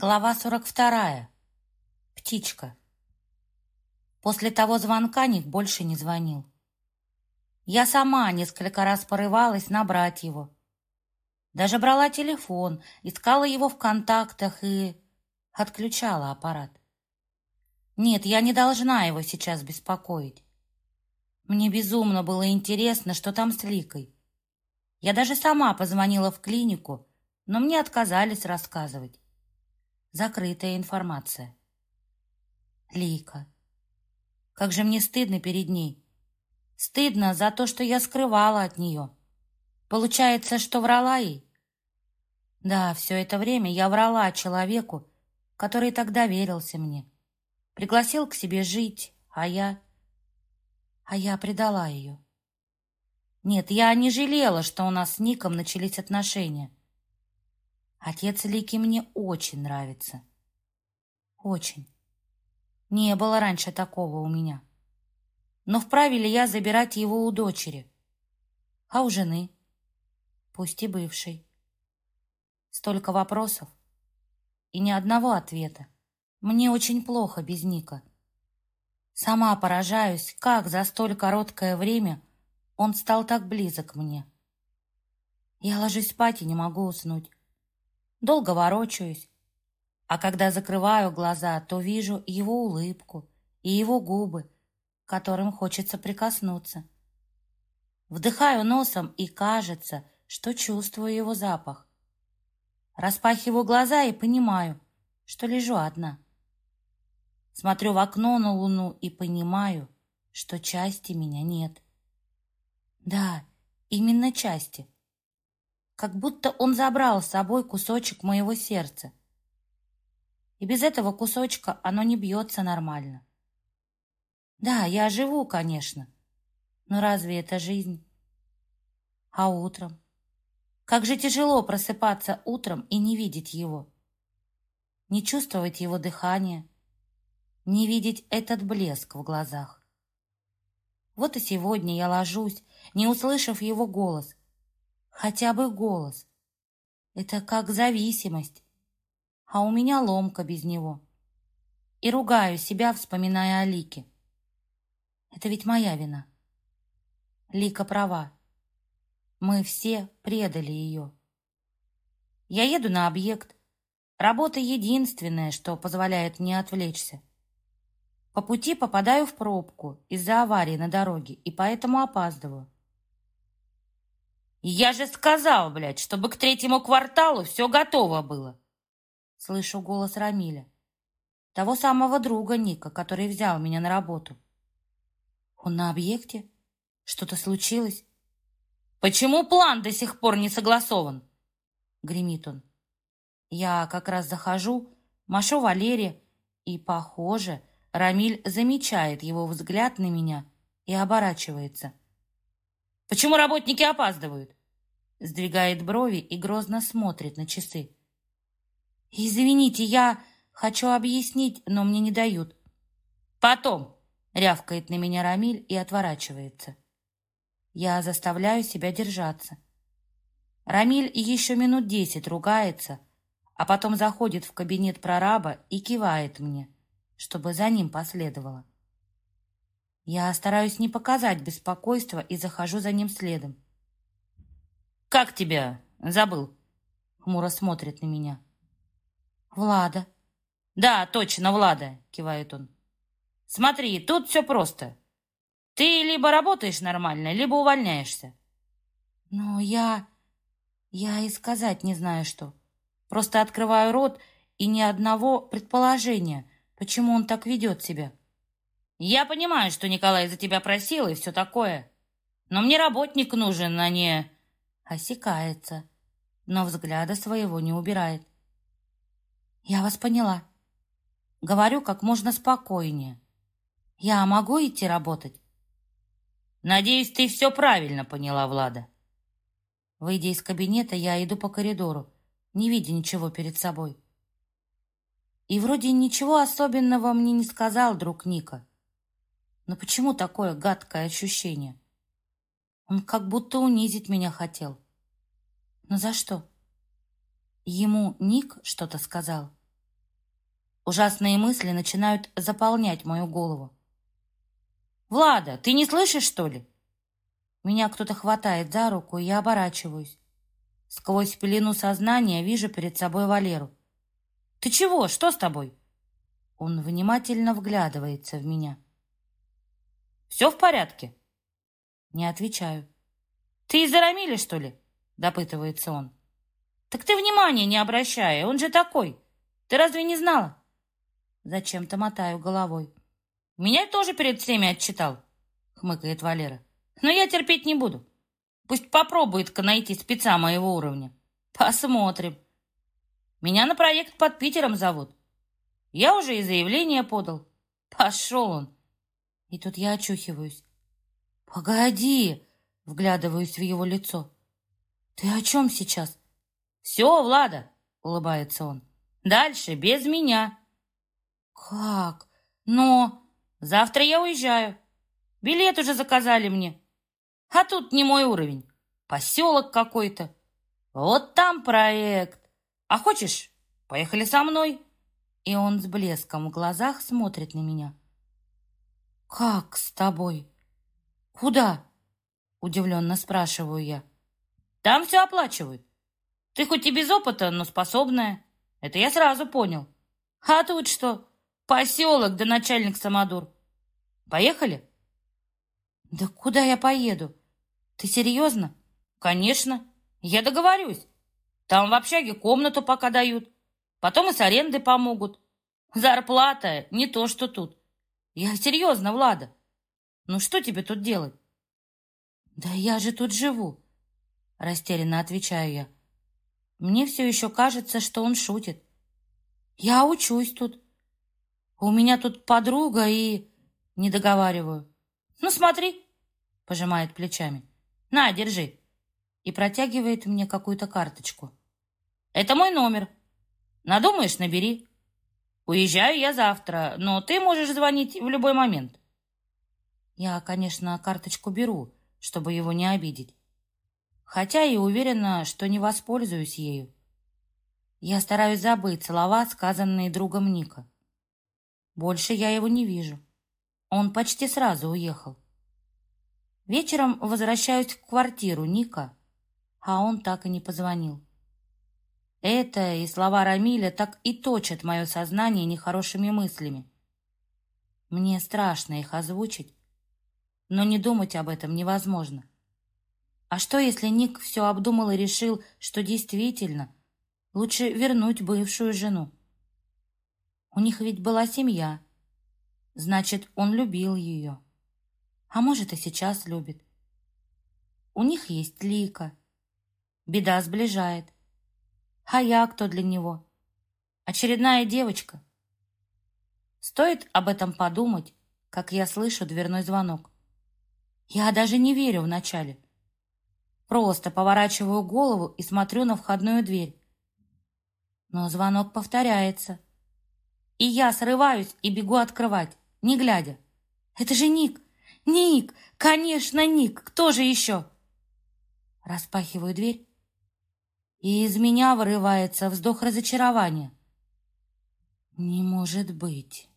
Глава 42. Птичка. После того звонка Ник больше не звонил. Я сама несколько раз порывалась набрать его. Даже брала телефон, искала его в контактах и отключала аппарат. Нет, я не должна его сейчас беспокоить. Мне безумно было интересно, что там с Ликой. Я даже сама позвонила в клинику, но мне отказались рассказывать. Закрытая информация. Лика. Как же мне стыдно перед ней. Стыдно за то, что я скрывала от нее. Получается, что врала ей? Да, все это время я врала человеку, который тогда верился мне. Пригласил к себе жить, а я... А я предала ее. Нет, я не жалела, что у нас с Ником начались отношения. Отец Лики мне очень нравится. Очень. Не было раньше такого у меня. Но вправе ли я забирать его у дочери? А у жены? Пусть и бывшей. Столько вопросов и ни одного ответа. Мне очень плохо без Ника. Сама поражаюсь, как за столь короткое время он стал так близок мне. Я ложусь спать и не могу уснуть долго ворочаюсь, а когда закрываю глаза, то вижу его улыбку и его губы, которым хочется прикоснуться. Вдыхаю носом и кажется, что чувствую его запах. Распахиваю глаза и понимаю, что лежу одна. Смотрю в окно на луну и понимаю, что части меня нет. Да, именно части как будто он забрал с собой кусочек моего сердца. И без этого кусочка оно не бьется нормально. Да, я живу, конечно, но разве это жизнь? А утром? Как же тяжело просыпаться утром и не видеть его. Не чувствовать его дыхание, не видеть этот блеск в глазах. Вот и сегодня я ложусь, не услышав его голос, Хотя бы голос. Это как зависимость. А у меня ломка без него. И ругаю себя, вспоминая о Лике. Это ведь моя вина. Лика права. Мы все предали ее. Я еду на объект. Работа единственная, что позволяет мне отвлечься. По пути попадаю в пробку из-за аварии на дороге и поэтому опаздываю. «Я же сказал, блядь, чтобы к третьему кварталу все готово было!» Слышу голос Рамиля, того самого друга Ника, который взял меня на работу. «Он на объекте? Что-то случилось?» «Почему план до сих пор не согласован?» Гремит он. Я как раз захожу, машу Валере, и, похоже, Рамиль замечает его взгляд на меня и оборачивается. Почему работники опаздывают?» Сдвигает брови и грозно смотрит на часы. «Извините, я хочу объяснить, но мне не дают». «Потом!» — рявкает на меня Рамиль и отворачивается. Я заставляю себя держаться. Рамиль еще минут десять ругается, а потом заходит в кабинет прораба и кивает мне, чтобы за ним последовало. Я стараюсь не показать беспокойства и захожу за ним следом. «Как тебя? Забыл?» Хмуро смотрит на меня. «Влада». «Да, точно, Влада», — кивает он. «Смотри, тут все просто. Ты либо работаешь нормально, либо увольняешься». «Но я... я и сказать не знаю что. Просто открываю рот и ни одного предположения, почему он так ведет себя». Я понимаю, что Николай за тебя просил и все такое. Но мне работник нужен, а не...» Осекается, но взгляда своего не убирает. «Я вас поняла. Говорю как можно спокойнее. Я могу идти работать?» «Надеюсь, ты все правильно поняла, Влада». Выйдя из кабинета, я иду по коридору, не видя ничего перед собой. И вроде ничего особенного мне не сказал друг Ника. Но почему такое гадкое ощущение? Он как будто унизить меня хотел. Но за что? Ему Ник что-то сказал? Ужасные мысли начинают заполнять мою голову. «Влада, ты не слышишь, что ли?» Меня кто-то хватает за руку, и я оборачиваюсь. Сквозь пелену сознания вижу перед собой Валеру. «Ты чего? Что с тобой?» Он внимательно вглядывается в меня. «Все в порядке?» Не отвечаю. «Ты из-за Рамиля, что ли?» Допытывается он. «Так ты внимания не обращай, он же такой. Ты разве не знала?» Зачем-то мотаю головой. «Меня тоже перед всеми отчитал», — хмыкает Валера. «Но я терпеть не буду. Пусть попробует-ка найти спеца моего уровня. Посмотрим. Меня на проект под Питером зовут. Я уже и заявление подал. Пошел он. И тут я очухиваюсь. «Погоди!» — вглядываюсь в его лицо. «Ты о чем сейчас?» «Все, Влада!» — улыбается он. «Дальше без меня!» «Как? Но...» «Завтра я уезжаю. Билет уже заказали мне. А тут не мой уровень. Поселок какой-то. Вот там проект. А хочешь, поехали со мной?» И он с блеском в глазах смотрит на меня. «Как с тобой? Куда?» Удивленно спрашиваю я. «Там все оплачивают. Ты хоть и без опыта, но способная. Это я сразу понял. А тут что?» Поселок да начальник самодур. Поехали? Да куда я поеду? Ты серьезно? Конечно. Я договорюсь. Там в общаге комнату пока дают. Потом и с арендой помогут. Зарплата не то, что тут. Я серьезно, Влада. Ну что тебе тут делать? Да я же тут живу. Растерянно отвечаю я. Мне все еще кажется, что он шутит. Я учусь тут. У меня тут подруга и... Не договариваю. Ну, смотри, пожимает плечами. На, держи. И протягивает мне какую-то карточку. Это мой номер. Надумаешь, набери. Уезжаю я завтра, но ты можешь звонить в любой момент. Я, конечно, карточку беру, чтобы его не обидеть. Хотя и уверена, что не воспользуюсь ею. Я стараюсь забыть слова, сказанные другом Ника. Больше я его не вижу. Он почти сразу уехал. Вечером возвращаюсь в квартиру Ника, а он так и не позвонил. Это и слова Рамиля так и точат мое сознание нехорошими мыслями. Мне страшно их озвучить, но не думать об этом невозможно. А что, если Ник все обдумал и решил, что действительно лучше вернуть бывшую жену? У них ведь была семья. Значит, он любил ее. А может, и сейчас любит. У них есть Лика. Беда сближает. А я кто для него? Очередная девочка. Стоит об этом подумать, как я слышу дверной звонок. Я даже не верю вначале. Просто поворачиваю голову и смотрю на входную дверь. Но звонок повторяется. И я срываюсь и бегу открывать, не глядя. Это же Ник! Ник! Конечно, Ник! Кто же еще? Распахиваю дверь, и из меня вырывается вздох разочарования. Не может быть.